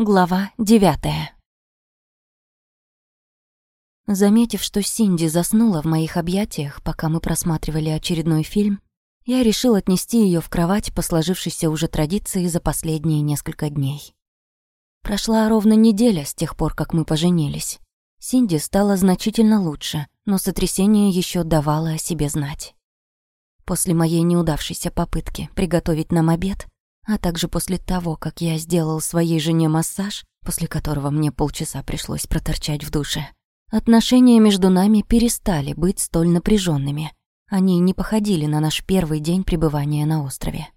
Глава девятая. Заметив, что Синди заснула в моих объятиях, пока мы просматривали очередной фильм, я решил отнести ее в кровать по сложившейся уже традиции за последние несколько дней. Прошла ровно неделя с тех пор, как мы поженились. Синди стала значительно лучше, но сотрясение еще давало о себе знать. После моей неудавшейся попытки приготовить нам обед, а также после того, как я сделал своей жене массаж, после которого мне полчаса пришлось проторчать в душе, отношения между нами перестали быть столь напряженными. Они не походили на наш первый день пребывания на острове.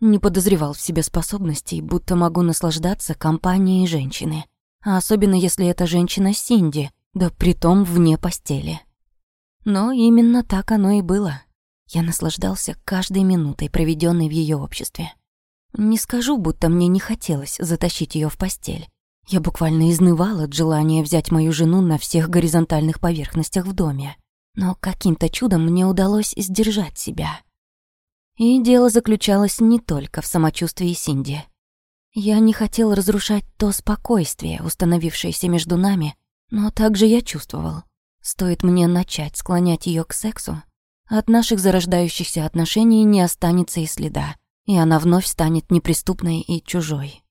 Не подозревал в себе способностей, будто могу наслаждаться компанией женщины. А особенно если это женщина Синди, да притом вне постели. Но именно так оно и было. Я наслаждался каждой минутой, проведенной в ее обществе. Не скажу, будто мне не хотелось затащить ее в постель. Я буквально изнывал от желания взять мою жену на всех горизонтальных поверхностях в доме. Но каким-то чудом мне удалось сдержать себя. И дело заключалось не только в самочувствии Синди. Я не хотел разрушать то спокойствие, установившееся между нами, но также я чувствовал. Стоит мне начать склонять ее к сексу, от наших зарождающихся отношений не останется и следа и она вновь станет неприступной и чужой.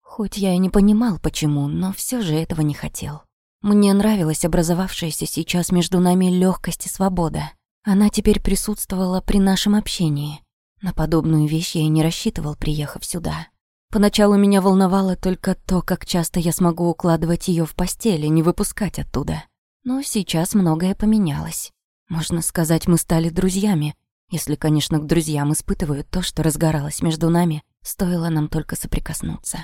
Хоть я и не понимал, почему, но все же этого не хотел. Мне нравилась образовавшаяся сейчас между нами легкость и свобода. Она теперь присутствовала при нашем общении. На подобную вещь я и не рассчитывал, приехав сюда. Поначалу меня волновало только то, как часто я смогу укладывать ее в постели, не выпускать оттуда. Но сейчас многое поменялось. Можно сказать, мы стали друзьями, если, конечно, к друзьям испытывают то, что разгоралось между нами, стоило нам только соприкоснуться.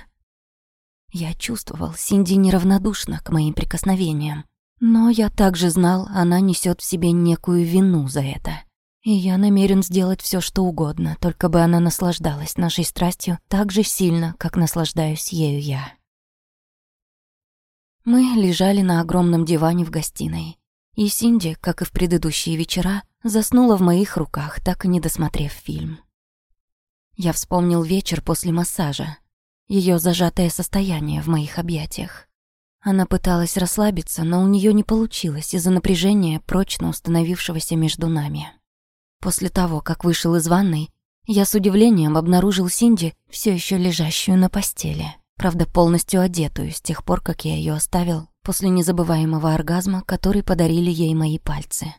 Я чувствовал, Синди неравнодушна к моим прикосновениям. Но я также знал, она несет в себе некую вину за это. И я намерен сделать все, что угодно, только бы она наслаждалась нашей страстью так же сильно, как наслаждаюсь ею я. Мы лежали на огромном диване в гостиной. И Синди, как и в предыдущие вечера, заснула в моих руках, так и не досмотрев фильм. Я вспомнил вечер после массажа, ее зажатое состояние в моих объятиях. Она пыталась расслабиться, но у нее не получилось из-за напряжения, прочно установившегося между нами. После того, как вышел из ванной, я с удивлением обнаружил Синди, все еще лежащую на постели, правда, полностью одетую с тех пор, как я ее оставил после незабываемого оргазма, который подарили ей мои пальцы.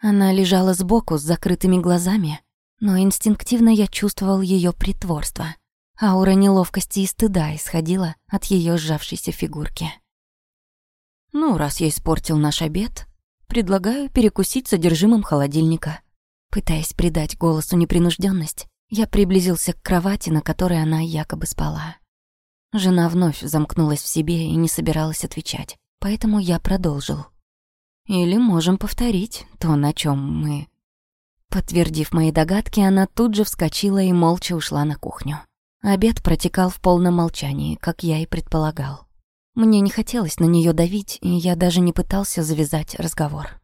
Она лежала сбоку с закрытыми глазами, но инстинктивно я чувствовал ее притворство. Аура неловкости и стыда исходила от ее сжавшейся фигурки. «Ну, раз я испортил наш обед, предлагаю перекусить содержимым холодильника». Пытаясь придать голосу непринужденность, я приблизился к кровати, на которой она якобы спала. Жена вновь замкнулась в себе и не собиралась отвечать, поэтому я продолжил. Или можем повторить то, на чем мы...» Подтвердив мои догадки, она тут же вскочила и молча ушла на кухню. Обед протекал в полном молчании, как я и предполагал. Мне не хотелось на нее давить, и я даже не пытался завязать разговор.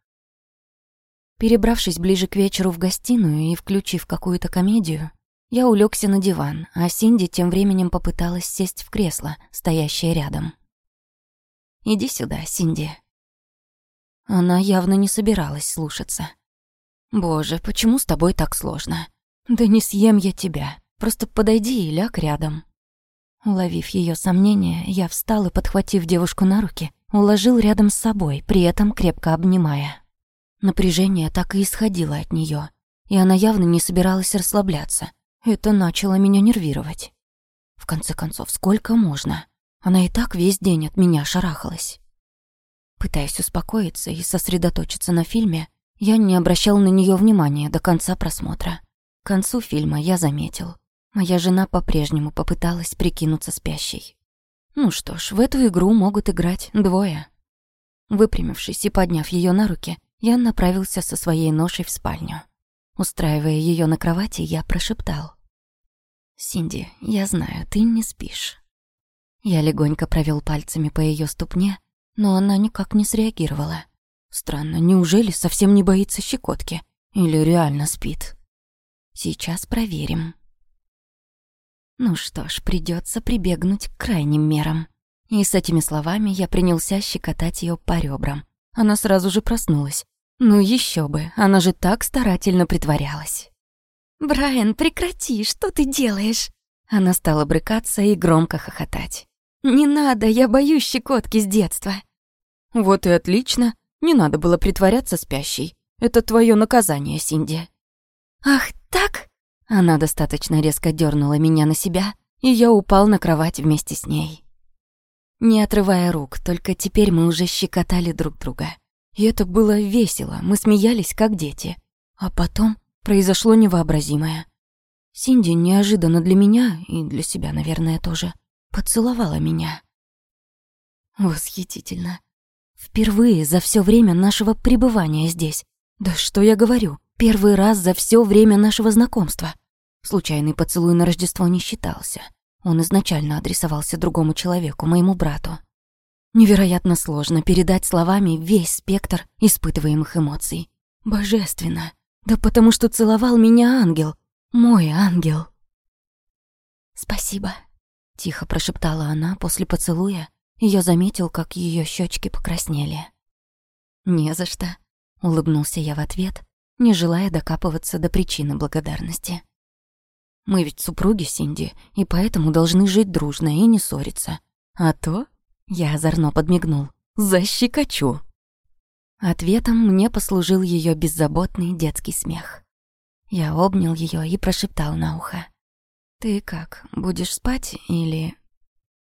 Перебравшись ближе к вечеру в гостиную и включив какую-то комедию, я улегся на диван, а Синди тем временем попыталась сесть в кресло, стоящее рядом. «Иди сюда, Синди», она явно не собиралась слушаться. «Боже, почему с тобой так сложно? Да не съем я тебя. Просто подойди и ляг рядом». Уловив ее сомнения, я встал и, подхватив девушку на руки, уложил рядом с собой, при этом крепко обнимая. Напряжение так и исходило от нее, и она явно не собиралась расслабляться. Это начало меня нервировать. В конце концов, сколько можно? Она и так весь день от меня шарахалась. Пытаясь успокоиться и сосредоточиться на фильме, я не обращал на нее внимания до конца просмотра. К концу фильма я заметил. Моя жена по-прежнему попыталась прикинуться спящей. Ну что ж, в эту игру могут играть двое. Выпрямившись и подняв ее на руки, я направился со своей ношей в спальню. Устраивая ее на кровати, я прошептал. «Синди, я знаю, ты не спишь». Я легонько провел пальцами по ее ступне, но она никак не среагировала. Странно, неужели совсем не боится щекотки? Или реально спит? Сейчас проверим. Ну что ж, придется прибегнуть к крайним мерам. И с этими словами я принялся щекотать ее по ребрам. Она сразу же проснулась. Ну еще бы, она же так старательно притворялась. «Брайан, прекрати, что ты делаешь?» Она стала брыкаться и громко хохотать. «Не надо, я боюсь щекотки с детства». «Вот и отлично. Не надо было притворяться спящей. Это твое наказание, Синди». «Ах, так?» Она достаточно резко дернула меня на себя, и я упал на кровать вместе с ней. Не отрывая рук, только теперь мы уже щекотали друг друга. И это было весело, мы смеялись, как дети. А потом произошло невообразимое. Синди неожиданно для меня, и для себя, наверное, тоже, поцеловала меня. Восхитительно. Впервые за все время нашего пребывания здесь. Да что я говорю, первый раз за все время нашего знакомства. Случайный поцелуй на Рождество не считался. Он изначально адресовался другому человеку, моему брату. Невероятно сложно передать словами весь спектр испытываемых эмоций. Божественно. Да потому что целовал меня ангел. Мой ангел. «Спасибо», — тихо прошептала она после поцелуя, я заметил, как ее щечки покраснели. «Не за что», — улыбнулся я в ответ, не желая докапываться до причины благодарности. Мы ведь супруги Синди, и поэтому должны жить дружно и не ссориться. А то, я озорно подмигнул, защекочу. Ответом мне послужил ее беззаботный детский смех. Я обнял ее и прошептал на ухо. «Ты как, будешь спать или...»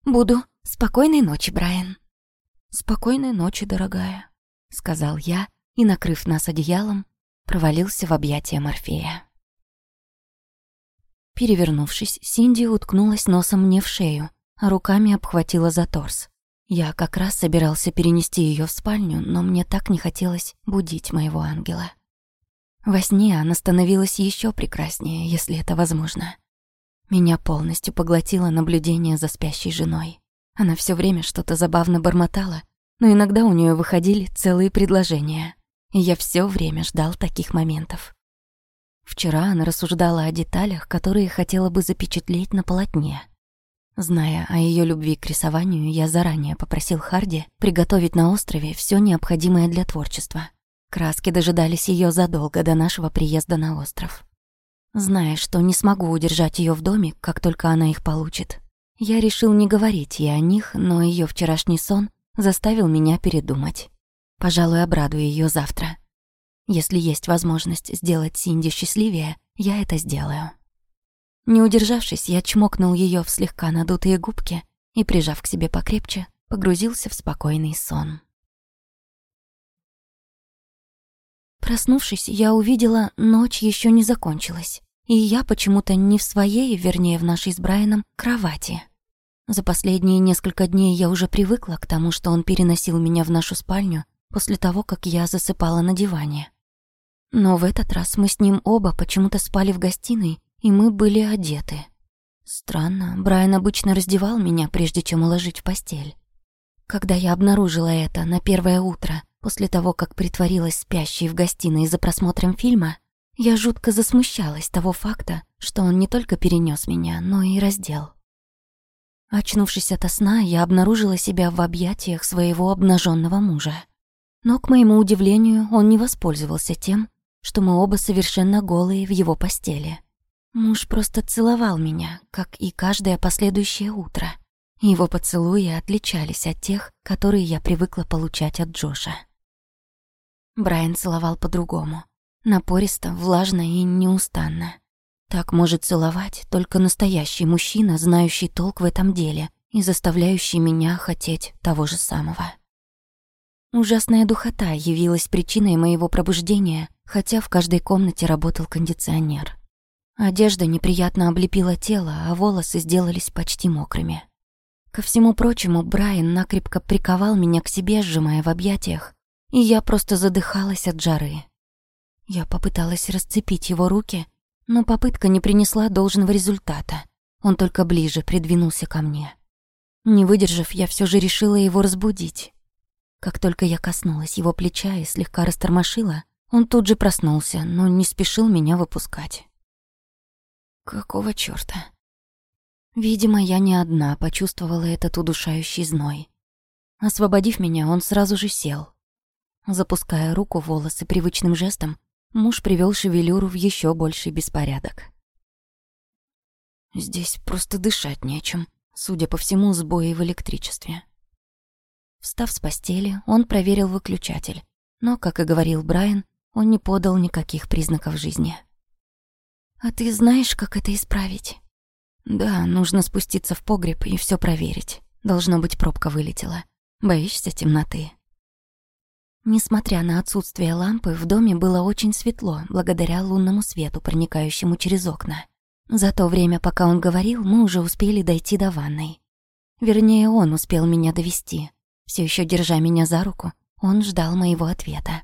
«Буду. Спокойной ночи, Брайан». «Спокойной ночи, дорогая», — сказал я и, накрыв нас одеялом, провалился в объятия Морфея. Перевернувшись, Синди уткнулась носом мне в шею, а руками обхватила за торс. Я как раз собирался перенести ее в спальню, но мне так не хотелось будить моего ангела. Во сне она становилась еще прекраснее, если это возможно. Меня полностью поглотило наблюдение за спящей женой. Она все время что-то забавно бормотала, но иногда у нее выходили целые предложения. И я все время ждал таких моментов. Вчера она рассуждала о деталях, которые хотела бы запечатлеть на полотне. Зная о ее любви к рисованию, я заранее попросил Харди приготовить на острове все необходимое для творчества. Краски дожидались ее задолго до нашего приезда на остров. Зная, что не смогу удержать ее в доме, как только она их получит, я решил не говорить ей о них, но ее вчерашний сон заставил меня передумать. Пожалуй, обрадую ее завтра. Если есть возможность сделать Синди счастливее, я это сделаю. Не удержавшись, я чмокнул ее в слегка надутые губки и, прижав к себе покрепче, погрузился в спокойный сон. Проснувшись, я увидела, ночь еще не закончилась, и я почему-то не в своей, вернее, в нашей с Брайаном, кровати. За последние несколько дней я уже привыкла к тому, что он переносил меня в нашу спальню после того, как я засыпала на диване. Но в этот раз мы с ним оба почему-то спали в гостиной, и мы были одеты. Странно, Брайан обычно раздевал меня, прежде чем уложить в постель. Когда я обнаружила это на первое утро, после того, как притворилась спящей в гостиной за просмотром фильма, я жутко засмущалась того факта, что он не только перенес меня, но и раздел. Очнувшись ото сна, я обнаружила себя в объятиях своего обнаженного мужа. Но, к моему удивлению, он не воспользовался тем, что мы оба совершенно голые в его постели. Муж просто целовал меня, как и каждое последующее утро. Его поцелуи отличались от тех, которые я привыкла получать от Джоша. Брайан целовал по-другому. Напористо, влажно и неустанно. Так может целовать только настоящий мужчина, знающий толк в этом деле и заставляющий меня хотеть того же самого. Ужасная духота явилась причиной моего пробуждения хотя в каждой комнате работал кондиционер. Одежда неприятно облепила тело, а волосы сделались почти мокрыми. Ко всему прочему, Брайан накрепко приковал меня к себе, сжимая в объятиях, и я просто задыхалась от жары. Я попыталась расцепить его руки, но попытка не принесла должного результата. Он только ближе придвинулся ко мне. Не выдержав, я все же решила его разбудить. Как только я коснулась его плеча и слегка растормошила, он тут же проснулся, но не спешил меня выпускать. Какого чёрта? Видимо, я не одна почувствовала этот удушающий зной. Освободив меня, он сразу же сел. Запуская руку в волосы привычным жестом, муж привел шевелюру в еще больший беспорядок. Здесь просто дышать нечем, судя по всему, сбои в электричестве. Встав с постели, он проверил выключатель, но, как и говорил Брайан, он не подал никаких признаков жизни. «А ты знаешь, как это исправить?» «Да, нужно спуститься в погреб и все проверить. Должно быть, пробка вылетела. Боишься темноты?» Несмотря на отсутствие лампы, в доме было очень светло, благодаря лунному свету, проникающему через окна. За то время, пока он говорил, мы уже успели дойти до ванной. Вернее, он успел меня довести. Все еще держа меня за руку, он ждал моего ответа.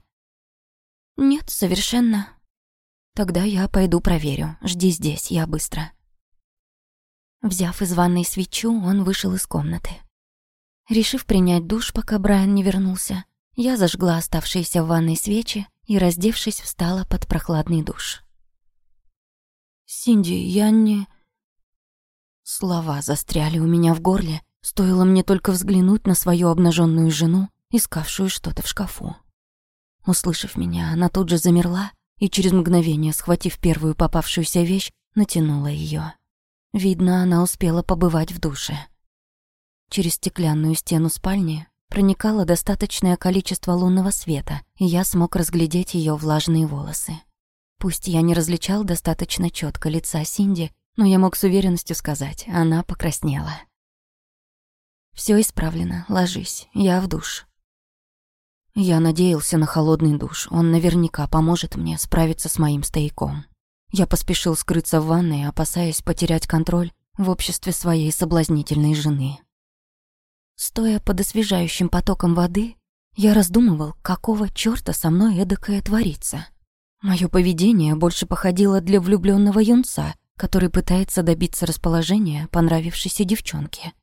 «Нет, совершенно». «Тогда я пойду проверю. Жди здесь, я быстро». Взяв из ванной свечу, он вышел из комнаты. Решив принять душ, пока Брайан не вернулся, я зажгла оставшиеся в ванной свечи и, раздевшись, встала под прохладный душ. «Синди, я не...» Слова застряли у меня в горле, стоило мне только взглянуть на свою обнаженную жену, искавшую что-то в шкафу. Услышав меня, она тут же замерла и через мгновение, схватив первую попавшуюся вещь, натянула ее. Видно, она успела побывать в душе. Через стеклянную стену спальни проникало достаточное количество лунного света, и я смог разглядеть ее влажные волосы. Пусть я не различал достаточно четко лица Синди, но я мог с уверенностью сказать, она покраснела. Все исправлено, ложись, я в душ. Я надеялся на холодный душ, он наверняка поможет мне справиться с моим стояком. Я поспешил скрыться в ванной, опасаясь потерять контроль в обществе своей соблазнительной жены. Стоя под освежающим потоком воды, я раздумывал, какого чёрта со мной эдакое творится. Моё поведение больше походило для влюблённого юнца, который пытается добиться расположения понравившейся девчонки.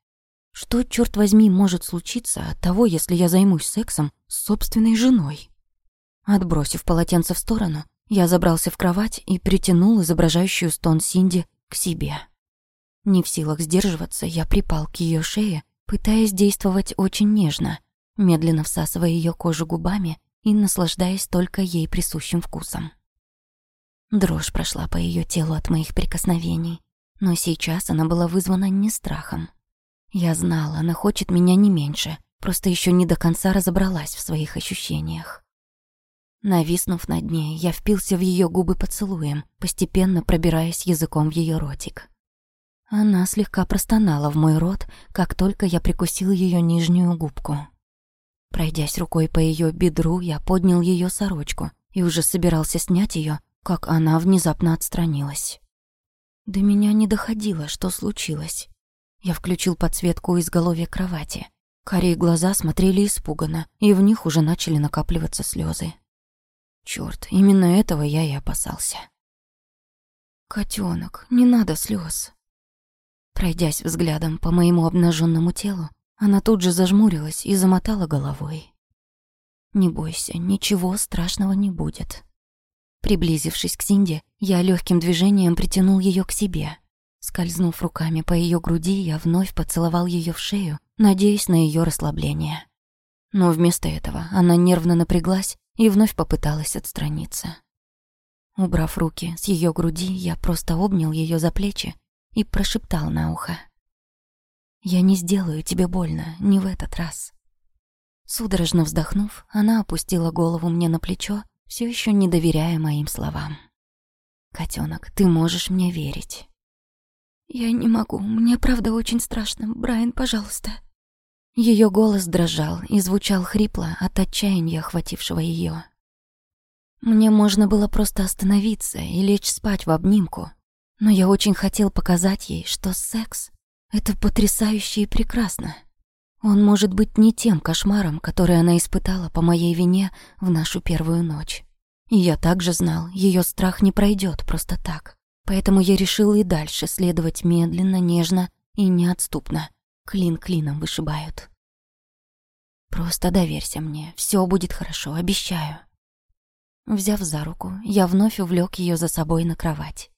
Что, чёрт возьми, может случиться от того, если я займусь сексом с собственной женой? Отбросив полотенце в сторону, я забрался в кровать и притянул изображающую стон Синди к себе. Не в силах сдерживаться, я припал к её шее пытаясь действовать очень нежно, медленно всасывая ее кожу губами и наслаждаясь только ей присущим вкусом. Дрожь прошла по ее телу от моих прикосновений, но сейчас она была вызвана не страхом. Я знала, она хочет меня не меньше, просто еще не до конца разобралась в своих ощущениях. Нависнув над ней, я впился в ее губы поцелуем, постепенно пробираясь языком в ее ротик. Она слегка простонала в мой рот, как только я прикусил ее нижнюю губку. Пройдясь рукой по ее бедру, я поднял ее сорочку и уже собирался снять ее, как она внезапно отстранилась. До меня не доходило, что случилось. Я включил подсветку изголовья кровати. Карие глаза смотрели испуганно, и в них уже начали накапливаться слезы. Черт, именно этого я и опасался. Котенок, не надо слез. Пройдясь взглядом по моему обнаженному телу, она тут же зажмурилась и замотала головой. «Не бойся, ничего страшного не будет». Приблизившись к Синде, я легким движением притянул ее к себе. Скользнув руками по ее груди, я вновь поцеловал ее в шею, надеясь на ее расслабление. Но вместо этого она нервно напряглась и вновь попыталась отстраниться. Убрав руки с ее груди, я просто обнял ее за плечи и прошептал на ухо. «Я не сделаю тебе больно, не в этот раз». Судорожно вздохнув, она опустила голову мне на плечо, все еще не доверяя моим словам. Котенок, ты можешь мне верить». «Я не могу, мне правда очень страшно. Брайан, пожалуйста». Ее голос дрожал и звучал хрипло от отчаяния, охватившего ее. Мне можно было просто остановиться и лечь спать в обнимку, но я очень хотел показать ей, что секс — это потрясающе и прекрасно. Он может быть не тем кошмаром, который она испытала по моей вине в нашу первую ночь. И я также знал, ее страх не пройдет просто так. Поэтому я решил и дальше следовать медленно, нежно и неотступно. Клин клином вышибают. Просто доверься мне, все будет хорошо, обещаю. Взяв за руку, я вновь увлек ее за собой на кровать.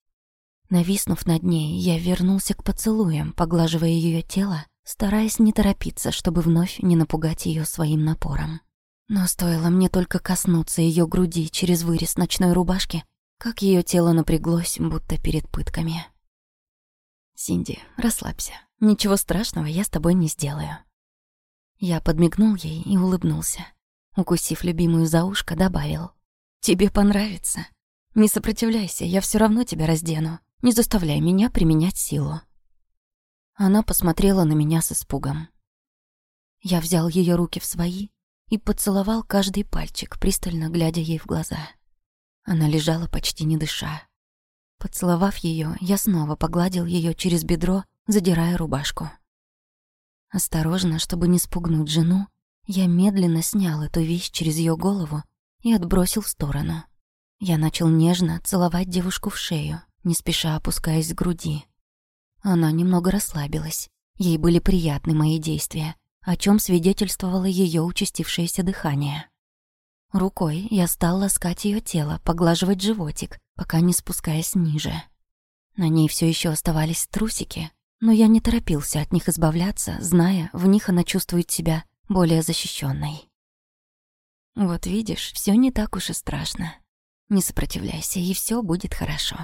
Нависнув над ней, я вернулся к поцелуям, поглаживая ее тело, стараясь не торопиться, чтобы вновь не напугать ее своим напором. Но стоило мне только коснуться ее груди через вырез ночной рубашки, как ее тело напряглось, будто перед пытками. «Синди, расслабься. Ничего страшного я с тобой не сделаю». Я подмигнул ей и улыбнулся. Укусив любимую за ушко, добавил. «Тебе понравится. Не сопротивляйся, я все равно тебя раздену. Не заставляй меня применять силу». Она посмотрела на меня с испугом. Я взял ее руки в свои и поцеловал каждый пальчик, пристально глядя ей в глаза. Она лежала почти не дыша. Поцеловав ее, я снова погладил ее через бедро, задирая рубашку. Осторожно, чтобы не спугнуть жену, я медленно снял эту вещь через ее голову и отбросил в сторону. Я начал нежно целовать девушку в шею, не спеша опускаясь к груди. Она немного расслабилась. Ей были приятны мои действия, о чем свидетельствовало ее участившееся дыхание. Рукой я стал ласкать ее тело, поглаживать животик, пока не спускаясь ниже. На ней все еще оставались трусики, но я не торопился от них избавляться, зная, в них она чувствует себя более защищенной. Вот видишь, все не так уж и страшно. Не сопротивляйся, и все будет хорошо.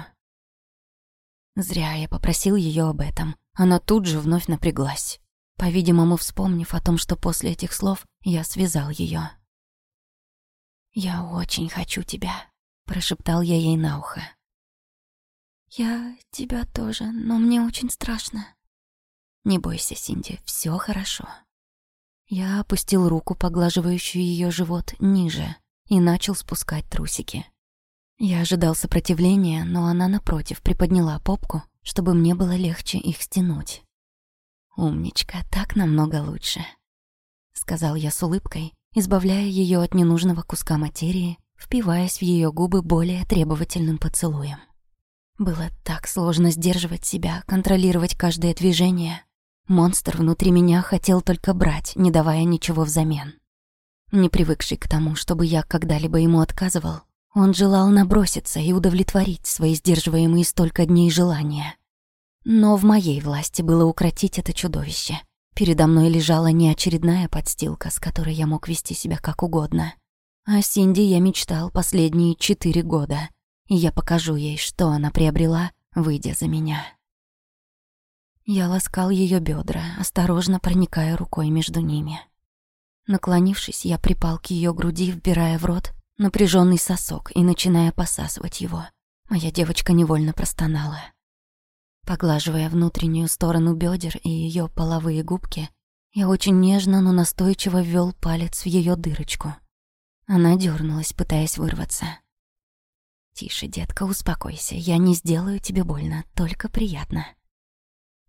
Зря я попросил ее об этом. Она тут же вновь напряглась. По-видимому, вспомнив о том, что после этих слов я связал ее. «Я очень хочу тебя», — прошептал я ей на ухо. «Я тебя тоже, но мне очень страшно». «Не бойся, Синди, все хорошо». Я опустил руку, поглаживающую ее живот, ниже и начал спускать трусики. Я ожидал сопротивления, но она, напротив, приподняла попку, чтобы мне было легче их стянуть. «Умничка, так намного лучше», — сказал я с улыбкой, избавляя ее от ненужного куска материи, впиваясь в ее губы более требовательным поцелуем. Было так сложно сдерживать себя, контролировать каждое движение. Монстр внутри меня хотел только брать, не давая ничего взамен. Не привыкший к тому, чтобы я когда-либо ему отказывал, он желал наброситься и удовлетворить свои сдерживаемые столько дней желания. Но в моей власти было укротить это чудовище. Передо мной лежала не очередная подстилка, с которой я мог вести себя как угодно. О Синди я мечтал последние четыре года, и я покажу ей, что она приобрела, выйдя за меня. Я ласкал ее бедра, осторожно проникая рукой между ними. Наклонившись, я припал к ее груди, вбирая в рот напряженный сосок и начиная посасывать его. Моя девочка невольно простонала. Поглаживая внутреннюю сторону бедер и ее половые губки, я очень нежно, но настойчиво ввел палец в ее дырочку. Она дернулась, пытаясь вырваться. «Тише, детка, успокойся, я не сделаю тебе больно, только приятно».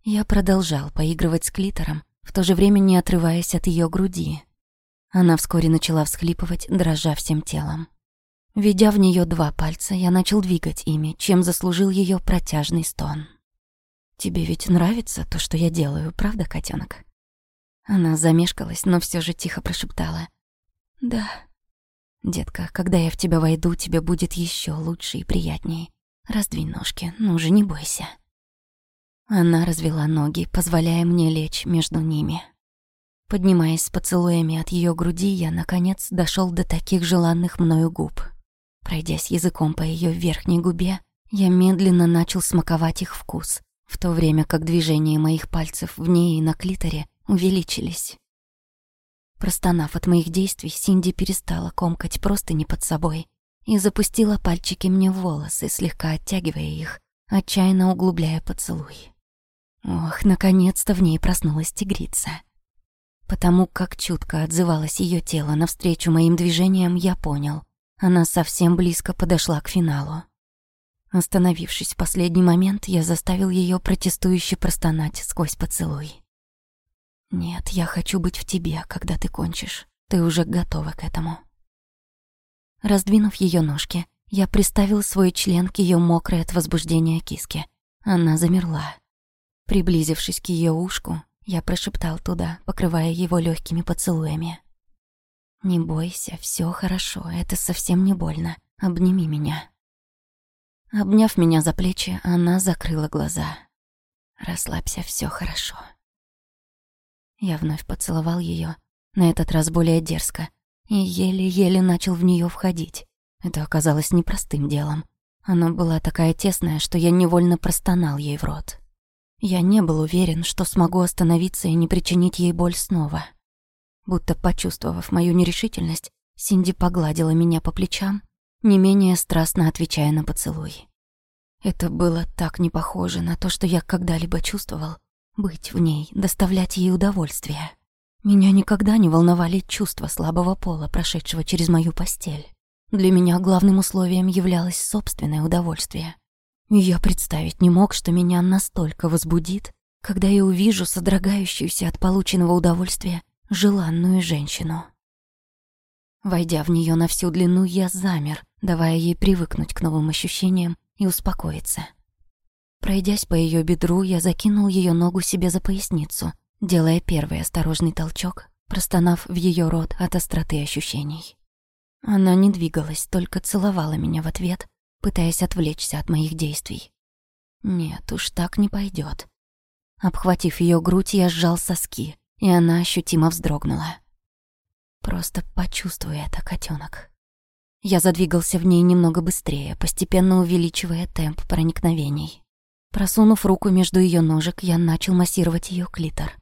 Я продолжал поигрывать с клитором, в то же время не отрываясь от ее груди. Она вскоре начала всхлипывать, дрожа всем телом. Ведя в нее два пальца, я начал двигать ими, чем заслужил ее протяжный стон. Тебе ведь нравится то, что я делаю, правда, котенок? Она замешкалась, но все же тихо прошептала. Да. Детка, когда я в тебя войду, тебе будет еще лучше и приятнее. Раздвинь ножки, ну же, не бойся. Она развела ноги, позволяя мне лечь между ними. Поднимаясь с поцелуями от ее груди, я, наконец, дошел до таких желанных мною губ. Пройдясь языком по ее верхней губе, я медленно начал смаковать их вкус, в то время как движения моих пальцев в ней и на клиторе увеличились. Простонав от моих действий, Синди перестала комкать просто не под собой и запустила пальчики мне в волосы, слегка оттягивая их, отчаянно углубляя поцелуй. Ох, наконец-то в ней проснулась тигрица. Потому как чутко отзывалось ее тело навстречу моим движениям, я понял. Она совсем близко подошла к финалу. Остановившись в последний момент, я заставил ее протестующе простонать сквозь поцелуй. «Нет, я хочу быть в тебе, когда ты кончишь. Ты уже готова к этому». Раздвинув ее ножки, я приставил свой член к ее мокрой от возбуждения киске. Она замерла. Приблизившись к ее ушку, я прошептал туда, покрывая его легкими поцелуями. «Не бойся, все хорошо, это совсем не больно. Обними меня». Обняв меня за плечи, она закрыла глаза. «Расслабься, все хорошо». Я вновь поцеловал ее, на этот раз более дерзко, и еле-еле начал в нее входить. Это оказалось непростым делом. Она была такая тесная, что я невольно простонал ей в рот. Я не был уверен, что смогу остановиться и не причинить ей боль снова. Будто почувствовав мою нерешительность, Синди погладила меня по плечам не менее страстно отвечая на поцелуй. Это было так не похоже на то, что я когда-либо чувствовал. Быть в ней, доставлять ей удовольствие. Меня никогда не волновали чувства слабого пола, прошедшего через мою постель. Для меня главным условием являлось собственное удовольствие. Я представить не мог, что меня настолько возбудит, когда я увижу содрогающуюся от полученного удовольствия желанную женщину. Войдя в нее на всю длину, я замер, давая ей привыкнуть к новым ощущениям и успокоиться. Пройдясь по ее бедру, я закинул ее ногу себе за поясницу, делая первый осторожный толчок, простонав в ее рот от остроты ощущений. Она не двигалась, только целовала меня в ответ, пытаясь отвлечься от моих действий. Нет, уж так не пойдет. Обхватив ее грудь, я сжал соски, и она ощутимо вздрогнула. Просто почувствуй это, котенок. Я задвигался в ней немного быстрее, постепенно увеличивая темп проникновений. Просунув руку между ее ножек, я начал массировать ее клитор.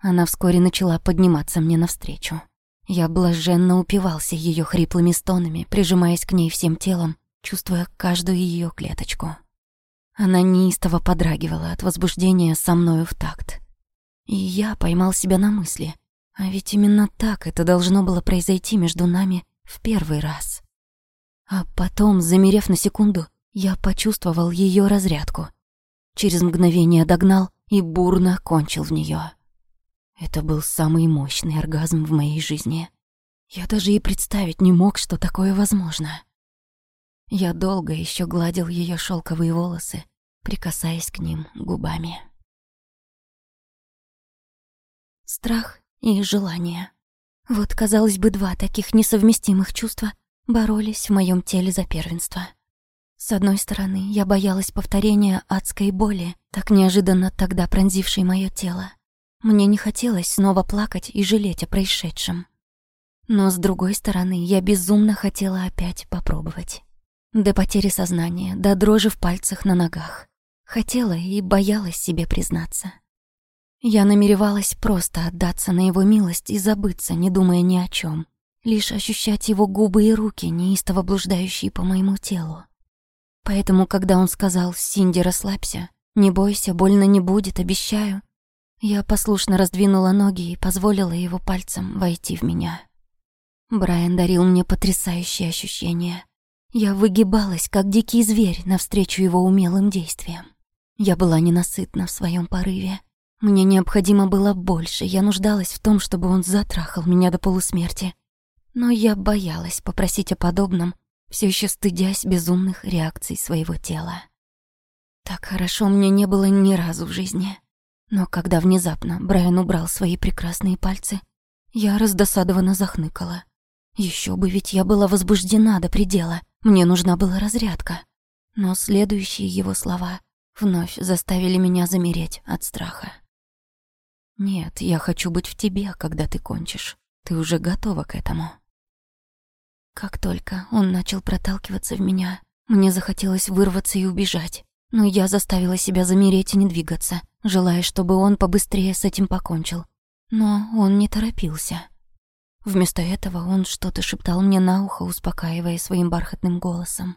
Она вскоре начала подниматься мне навстречу. Я блаженно упивался ее хриплыми стонами, прижимаясь к ней всем телом, чувствуя каждую ее клеточку. Она неистово подрагивала от возбуждения со мною в такт. И я поймал себя на мысли, а ведь именно так это должно было произойти между нами в первый раз. А потом, замерев на секунду, я почувствовал ее разрядку. Через мгновение догнал и бурно кончил в нее. Это был самый мощный оргазм в моей жизни. Я даже и представить не мог, что такое возможно. Я долго еще гладил ее шелковые волосы, прикасаясь к ним губами. Страх и желание. Вот, казалось бы, два таких несовместимых чувства, боролись в моем теле за первенство. С одной стороны, я боялась повторения адской боли, так неожиданно тогда пронзившей мое тело. Мне не хотелось снова плакать и жалеть о происшедшем. Но с другой стороны, я безумно хотела опять попробовать. До потери сознания, до дрожи в пальцах на ногах. Хотела и боялась себе признаться. Я намеревалась просто отдаться на его милость и забыться, не думая ни о чем, лишь ощущать его губы и руки, неистово блуждающие по моему телу. Поэтому, когда он сказал «Синди, расслабься, не бойся, больно не будет, обещаю», я послушно раздвинула ноги и позволила его пальцем войти в меня. Брайан дарил мне потрясающие ощущения. Я выгибалась, как дикий зверь, навстречу его умелым действиям. Я была ненасытна в своем порыве. Мне необходимо было больше, я нуждалась в том, чтобы он затрахал меня до полусмерти. Но я боялась попросить о подобном, все еще стыдясь безумных реакций своего тела. Так хорошо мне не было ни разу в жизни. Но когда внезапно Брайан убрал свои прекрасные пальцы, я раздосадованно захныкала. Еще бы, ведь я была возбуждена до предела, мне нужна была разрядка. Но следующие его слова вновь заставили меня замереть от страха. «Нет, я хочу быть в тебе, когда ты кончишь. Ты уже готова к этому». Как только он начал проталкиваться в меня, мне захотелось вырваться и убежать. Но я заставила себя замереть и не двигаться, желая, чтобы он побыстрее с этим покончил. Но он не торопился. Вместо этого он что-то шептал мне на ухо, успокаивая своим бархатным голосом.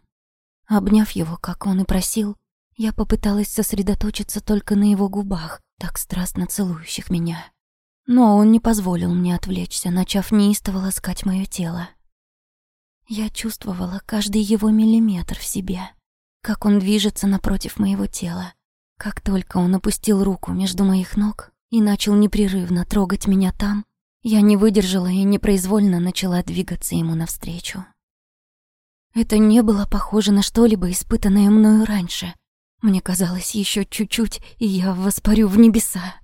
Обняв его, как он и просил, я попыталась сосредоточиться только на его губах, так страстно целующих меня. Но он не позволил мне отвлечься, начав неистово ласкать моё тело. Я чувствовала каждый его миллиметр в себе, как он движется напротив моего тела. Как только он опустил руку между моих ног и начал непрерывно трогать меня там, я не выдержала и непроизвольно начала двигаться ему навстречу. Это не было похоже на что-либо испытанное мною раньше. Мне казалось, еще чуть-чуть, и я воспарю в небеса.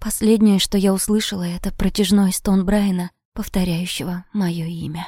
Последнее, что я услышала, это протяжной стон Брайана, повторяющего мое имя.